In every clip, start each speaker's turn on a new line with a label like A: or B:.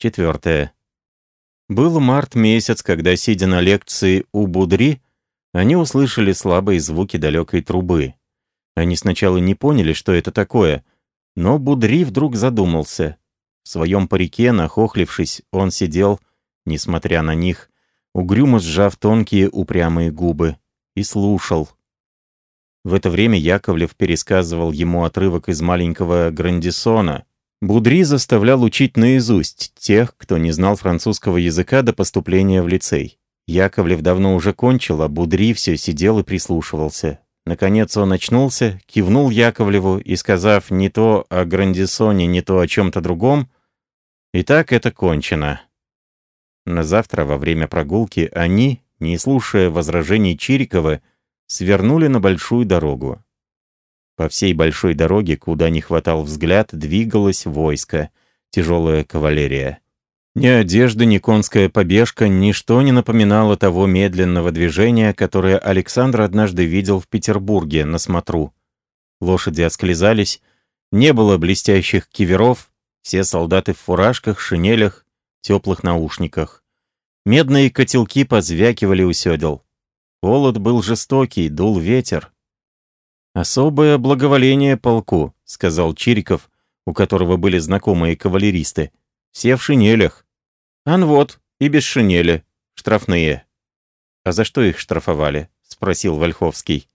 A: Четвертое. Был март месяц, когда, сидя на лекции у Будри, они услышали слабые звуки далекой трубы. Они сначала не поняли, что это такое, но Будри вдруг задумался. В своем парике, нахохлившись, он сидел, несмотря на них, угрюмо сжав тонкие упрямые губы, и слушал. В это время Яковлев пересказывал ему отрывок из маленького Грандисона. Будри заставлял учить наизусть тех, кто не знал французского языка до поступления в лицей. Яковлев давно уже кончил, а Будри все сидел и прислушивался. Наконец он очнулся, кивнул Яковлеву и, сказав не то о Грандисоне, не то о чем-то другом, «И так это кончено». На завтра во время прогулки они, не слушая возражений Чирикова, свернули на большую дорогу. По всей большой дороге, куда не хватал взгляд, двигалось войско, тяжелая кавалерия. Ни одежда, ни конская побежка, ничто не напоминало того медленного движения, которое Александр однажды видел в Петербурге на смотру. Лошади осклизались, не было блестящих киверов, все солдаты в фуражках, шинелях, теплых наушниках. Медные котелки позвякивали у седел. Холод был жестокий, дул ветер. «Особое благоволение полку», — сказал Чириков, у которого были знакомые кавалеристы. «Все в шинелях». «Ан вот, и без шинели. Штрафные». «А за что их штрафовали?» — спросил Вольховский.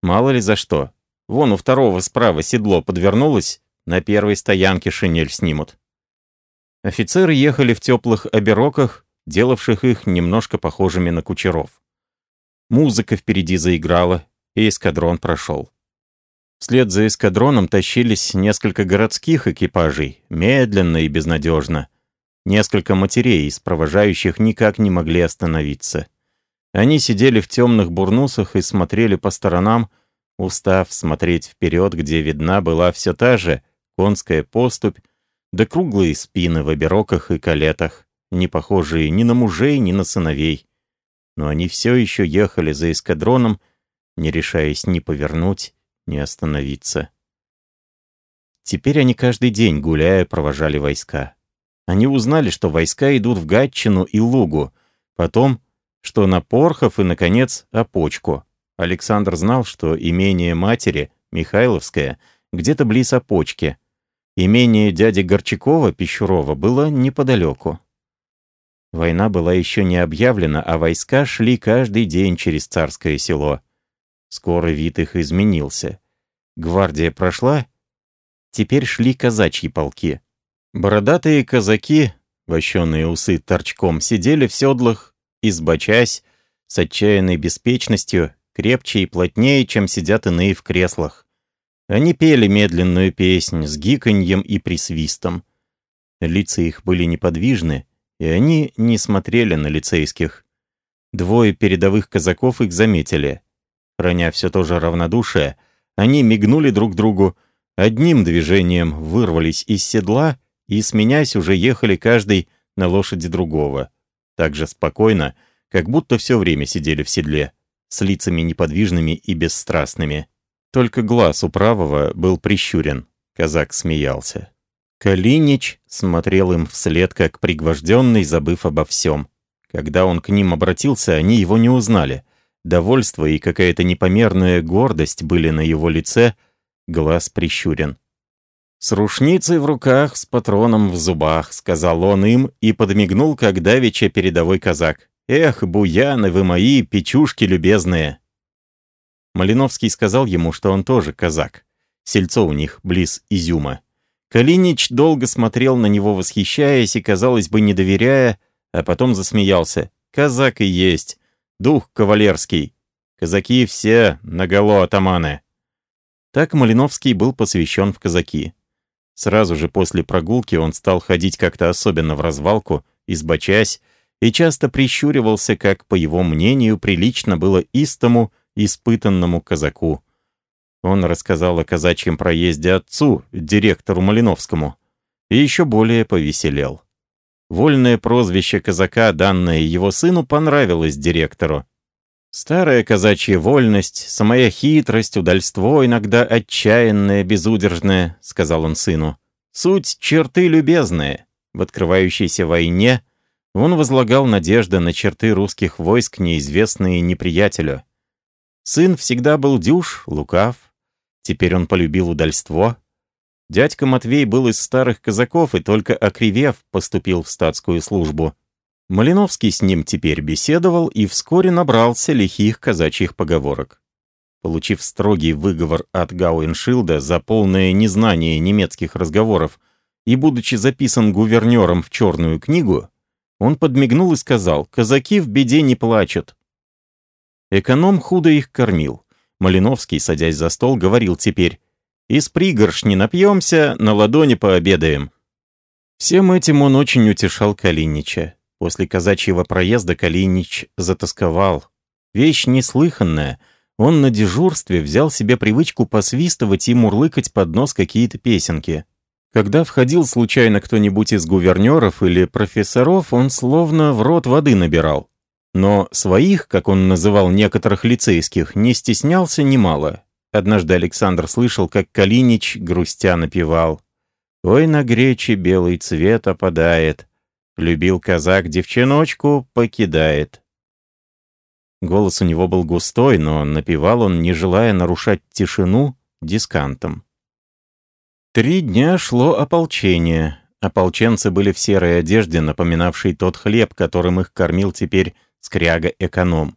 A: «Мало ли за что. Вон у второго справа седло подвернулось, на первой стоянке шинель снимут». Офицеры ехали в теплых обероках, делавших их немножко похожими на кучеров. Музыка впереди заиграла, и эскадрон прошел. Вслед за эскадроном тащились несколько городских экипажей, медленно и безнадежно. Несколько матерей из провожающих никак не могли остановиться. Они сидели в темных бурнусах и смотрели по сторонам, устав смотреть вперед, где видна была все та же конская поступь, да круглые спины в обероках и калетах, не похожие ни на мужей, ни на сыновей но они все еще ехали за эскадроном, не решаясь ни повернуть, ни остановиться. Теперь они каждый день, гуляя, провожали войска. Они узнали, что войска идут в Гатчину и Лугу, потом, что на Порхов и, наконец, Опочку. Александр знал, что имение матери, Михайловское, где-то близ Опочки. Имение дяди Горчакова, Пещурова, было неподалеку. Война была еще не объявлена, а войска шли каждый день через царское село. Скоро вид их изменился. Гвардия прошла, теперь шли казачьи полки. Бородатые казаки, вощеные усы торчком, сидели в седлах, избочась, с отчаянной беспечностью, крепче и плотнее, чем сидят иные в креслах. Они пели медленную песнь с гиканьем и присвистом. Лица их были неподвижны, и они не смотрели на лицейских. Двое передовых казаков их заметили. Храня все то же равнодушие, они мигнули друг другу, одним движением вырвались из седла и, сменясь, уже ехали каждый на лошади другого. Так же спокойно, как будто все время сидели в седле, с лицами неподвижными и бесстрастными. Только глаз у правого был прищурен. Казак смеялся. Калинич смотрел им вслед, как пригвожденный, забыв обо всем. Когда он к ним обратился, они его не узнали. Довольство и какая-то непомерная гордость были на его лице, глаз прищурен. «С рушницей в руках, с патроном в зубах», — сказал он им и подмигнул, как давеча передовой казак. «Эх, буяны вы мои, печушки любезные!» Малиновский сказал ему, что он тоже казак. Сельцо у них близ Изюма. Калинич долго смотрел на него, восхищаясь и, казалось бы, не доверяя, а потом засмеялся. «Казак и есть. Дух кавалерский. Казаки все наголо атаманы». Так Малиновский был посвящен в казаки. Сразу же после прогулки он стал ходить как-то особенно в развалку, избочась, и часто прищуривался, как, по его мнению, прилично было истому, испытанному казаку. Он рассказал о казачьем проезде отцу, директору Малиновскому, и еще более повеселел. Вольное прозвище казака, данное его сыну, понравилось директору. Старая казачья вольность, самая хитрость, удальство, иногда отчаянное, безудержное, сказал он сыну. Суть черты любезные. В открывающейся войне он возлагал надежды на черты русских войск, неизвестные неприятелю. Сын всегда был дюж, лукав. Теперь он полюбил удальство. Дядька Матвей был из старых казаков и только окривев поступил в статскую службу. Малиновский с ним теперь беседовал и вскоре набрался лихих казачьих поговорок. Получив строгий выговор от Гауэншилда за полное незнание немецких разговоров и будучи записан гувернером в черную книгу, он подмигнул и сказал, «Казаки в беде не плачут». Эконом худо их кормил. Малиновский, садясь за стол, говорил теперь, «Из пригоршни напьемся, на ладони пообедаем». Всем этим он очень утешал Калинича. После казачьего проезда Калинич затасковал. Вещь неслыханная. Он на дежурстве взял себе привычку посвистывать и мурлыкать под нос какие-то песенки. Когда входил случайно кто-нибудь из гувернеров или профессоров, он словно в рот воды набирал. Но своих, как он называл некоторых лицейских, не стеснялся немало. Однажды Александр слышал, как Калинич грустя напевал. «Ой, на гречи белый цвет опадает, любил казак девчоночку, покидает». Голос у него был густой, но напевал он, не желая нарушать тишину, дискантом. Три дня шло ополчение. Ополченцы были в серой одежде, напоминавшей тот хлеб, которым их кормил теперь скряга-эконом.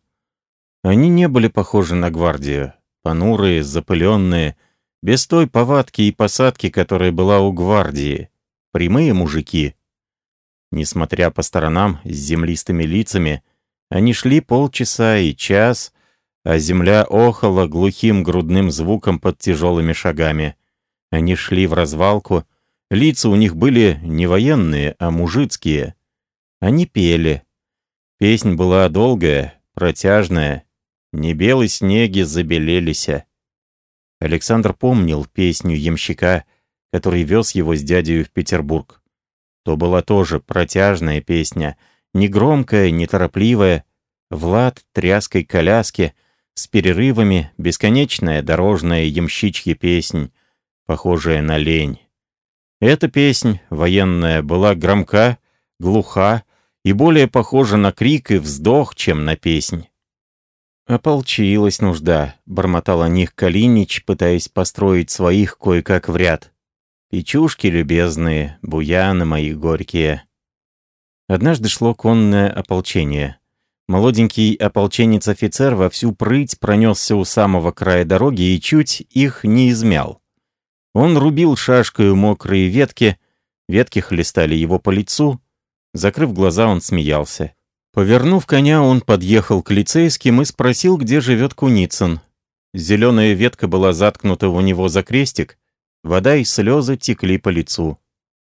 A: Они не были похожи на гвардию. Понурые, запыленные, без той повадки и посадки, которая была у гвардии. Прямые мужики. Несмотря по сторонам, с землистыми лицами, они шли полчаса и час, а земля охала глухим грудным звуком под тяжелыми шагами. Они шли в развалку, лица у них были не военные, а мужицкие. Они пели. Песнь была долгая, протяжная. Не белые снеги забелелися. Александр помнил песню ямщика, который вез его с дядей в Петербург. То была тоже протяжная песня, негромкая, неторопливая, Влад тряской коляски, с перерывами, бесконечная дорожная ямщичья песнь, похожая на лень. Эта песнь, военная, была громка, глуха и более похожа на крик и вздох, чем на песнь. «Ополчилась нужда», — бормотал о них Калинич, пытаясь построить своих кое-как в ряд. «Печушки любезные, буяны мои горькие». Однажды шло конное ополчение. Молоденький ополченец-офицер во всю прыть пронесся у самого края дороги и чуть их не измял. Он рубил шашкой мокрые ветки, ветки хлестали его по лицу. Закрыв глаза, он смеялся. Повернув коня, он подъехал к лицейским и спросил, где живет Куницын. Зеленая ветка была заткнута у него за крестик, вода и слезы текли по лицу.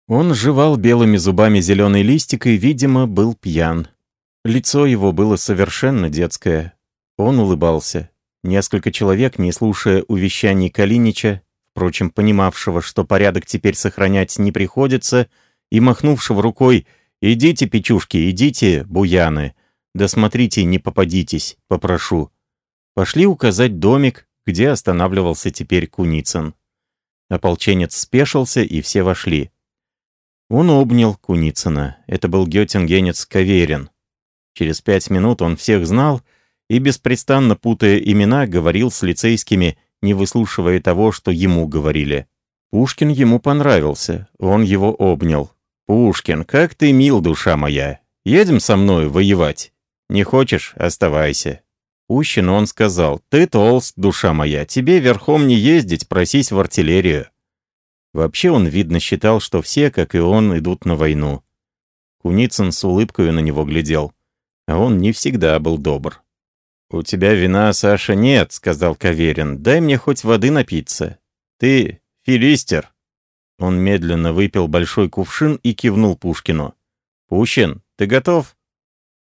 A: Он жевал белыми зубами зеленый листик и, видимо, был пьян. Лицо его было совершенно детское. Он улыбался. Несколько человек, не слушая увещаний Калинича, впрочем, понимавшего, что порядок теперь сохранять не приходится, и махнувшего рукой «Идите, печушки, идите, буяны, да смотрите, не попадитесь, попрошу». Пошли указать домик, где останавливался теперь Куницын. Ополченец спешился, и все вошли. Он обнял Куницына. Это был гетингенец Каверин. Через пять минут он всех знал и, беспрестанно путая имена, говорил с лицейскими не выслушивая того, что ему говорили. Пушкин ему понравился, он его обнял. «Пушкин, как ты мил, душа моя! Едем со мной воевать? Не хочешь? Оставайся». Пущин он сказал, «Ты толст, душа моя, тебе верхом не ездить, просись в артиллерию». Вообще он, видно, считал, что все, как и он, идут на войну. Куницын с улыбкой на него глядел, а он не всегда был добр. «У тебя вина, Саша, нет», — сказал Каверин. «Дай мне хоть воды напиться. Ты филистер». Он медленно выпил большой кувшин и кивнул Пушкину. «Пущин, ты готов?»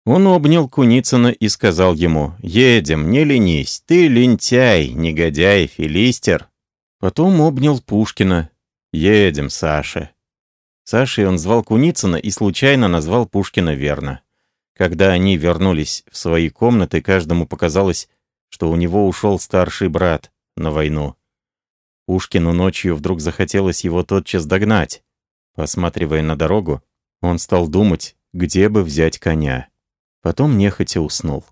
A: Он обнял Куницына и сказал ему, «Едем, не ленись, ты лентяй, негодяй, филистер». Потом обнял Пушкина. «Едем, Саша». Сашей он звал Куницына и случайно назвал Пушкина верно. Когда они вернулись в свои комнаты, каждому показалось, что у него ушел старший брат на войну. Пушкину ночью вдруг захотелось его тотчас догнать. Посматривая на дорогу, Он стал думать, где бы взять коня. Потом нехотя уснул.